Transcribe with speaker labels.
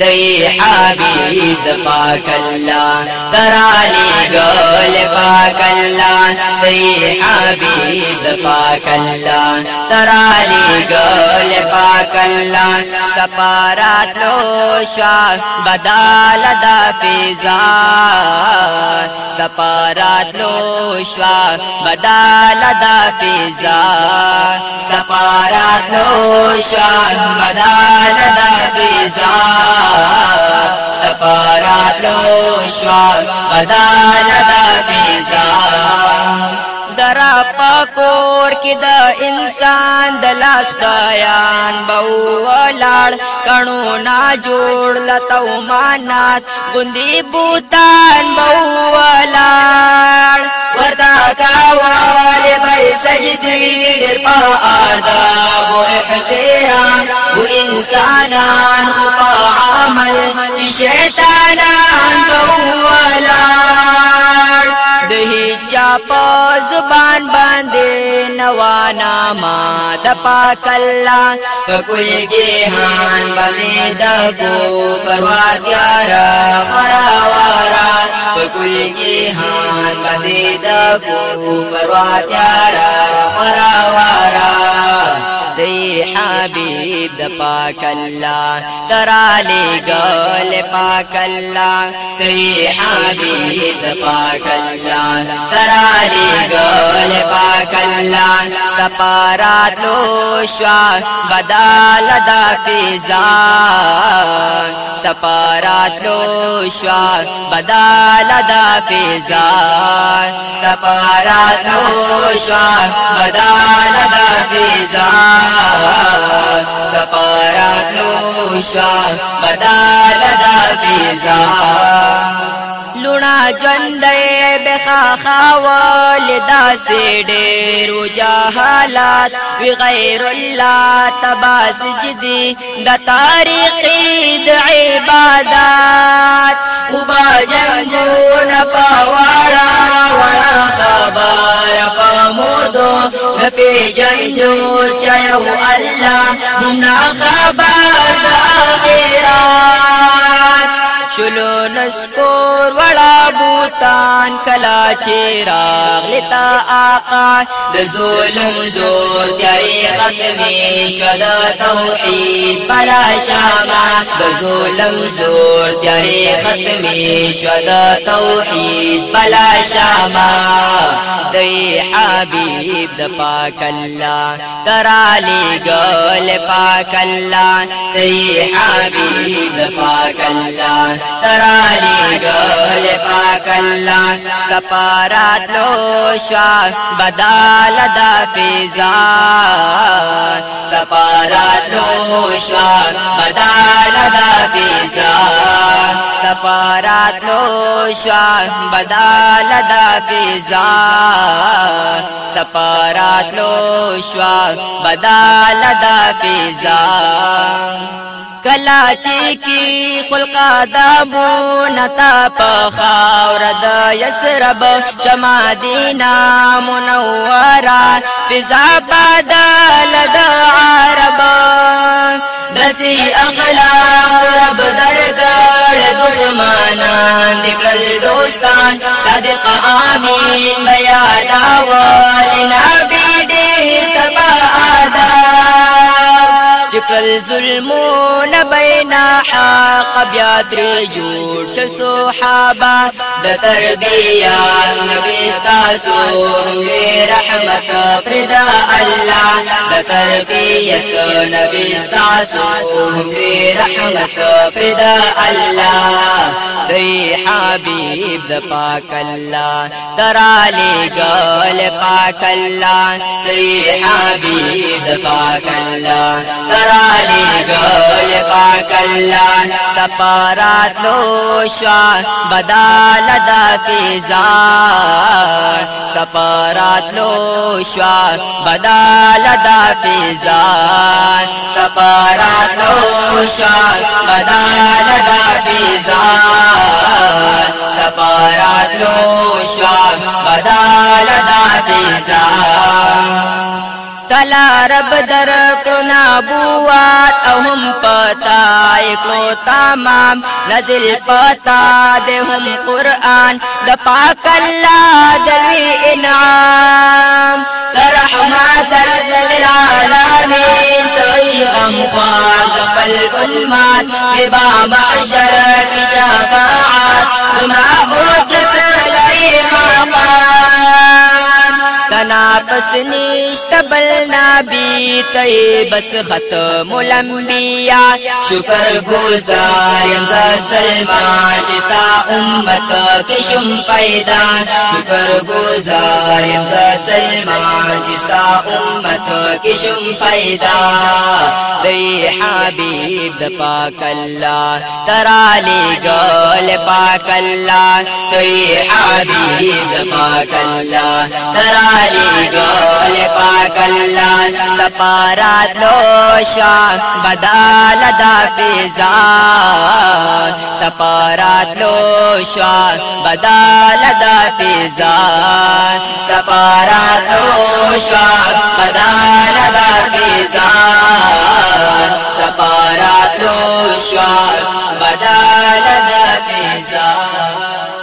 Speaker 1: تی حبید پاک اللہ ترالی گول پاک اللہ تی حبید پاک اللہ ترالی گول پاک اللہ سپارات لو شوا بدال دا فیضان سپارات لو شوا بدال دا فیضان سپارات راتلو شان بدال دا بیزا سپا راتلو شان بدال دا بیزا درا پکور کې د انسان د لاس بیان بو ولاړ کڼو نا جوړ لتاو مانات ګوندی بوتان بو ولاړ طالبي سجدي لرفا آداب واحترام وإنسانا خطا عمل في شيطانا هیچا په زبان باندې نوانا ما د پاک الله په کل جهان باندې د کفر واتیار خراوارا په کل جهان باندې د کفر واتیار خراوارا دی حبیب د پاک اللہ ترالی گول پاک اللہ تی حبیب پاک اللہ ترالی گول پاک اللہ سپارات لو شوا بدال دا فیضا سپارات لو شوا بدال دا فیضا سپارات لو شوا بدال دا فیضا سپارات راتلو شوا بدال دا بیزا لونا جوندې بخا خاول داسې ډېر جهالات وی غیر الله تبا سجدي د طریق د عبادت وبا جنګو نه پواړه ولا خبر پا نبي جندو چيو الله ممنا خبر آخرات شلو نسکور وڑا بوتان کلا چراغ لتا آقا د ظلم زور دیای ختمی شد توحید بلا شاما د ظلم زور دیای ختمی شد توحید بلا شاما دی حبیب د پاک الله ترالی گل پاک الله دی حبیب د پاک الله ترالی گل پاک اللہ سپارات لو شوا بدال دا فیضان سپارات لو شوا بدال دا فیضان سپارات لو شوا بدال دا فیضان سپارات لو شوا بدال دا فیضان کلا چې کی خلقا دمو نتا په خاور د یسرب شما دینا منورا فضا بدل د عرب دسی اخلاق رب درکړ دشمنان دکړل دوستان صادق آمین بیا دا ولنا بی دې تبا آدم کړل ظلمونه بینا حق بیا درې جوړ شل صحابه د تربیه نبی تاسو رحمت پردا الله د تربیه نبی تاسو رحمت پردا الله دی حبیب د پاک الله ترالی ګل پاک الله دی حبیب د پاک الله ترالی رالی گل پاک اللہ سپارات لو شوا بدال دا فیضان سپارات لو شوا بدال دا فیضان سپارات لو شوا بدال دا فیضان سپارات لو شوا بدال دا فیضان والا رب در کړو نبوت او هم پتا کړو تمام نزل پتا ده هم قران د پاک الله دلوي انعام رحمت للعالمین تیم خواد قلب المات ببا معشر کی شفاعت دمرا بوچت لئی مقام بس نیشت بل نبی تئے بس ختم الانبیاء شکر گزار سلمان جسا امت شم پیدا شکر گزار سلمان جسا امت کشم پیدا دئی حبیب د پاک اللہ ترالی گل پاک اللہ حبیب دا اللہ ترالی گل پاک اللہ سپارا لو شام بدال دا فیضان سپارات لو شام بدال دا فیضان سپارات لو بدال دا فیضان سپارات لو بدال دا فیضان